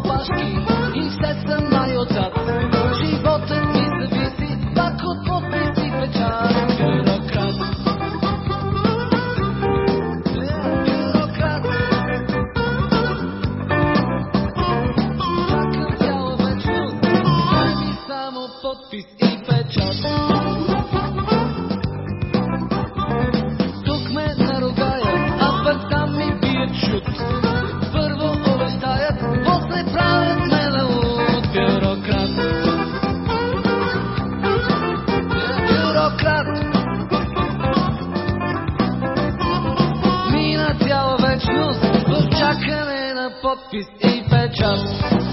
опашки и все са най-отзад. Живота ми зависи пак от подписи печат. Бюрократ. Бюрократ. Чакам цяла е вечер, дай ми само подпис и печат. Подпис и печат.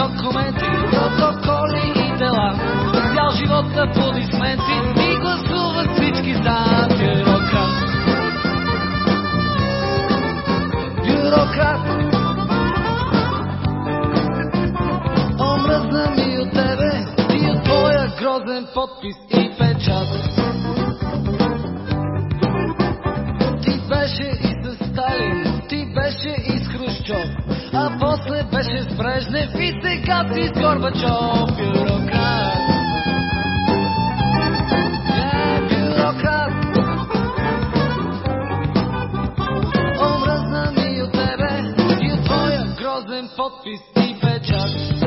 Документи, протоколи и дела. Цял живот аплодисменти грозен подпис и печат. Ти беше и с Сталин, ти беше и с Хрущов, а после беше с Брежнев и сега си с Горбачов. Бюрократ. Е, от тебе и подпис и печат.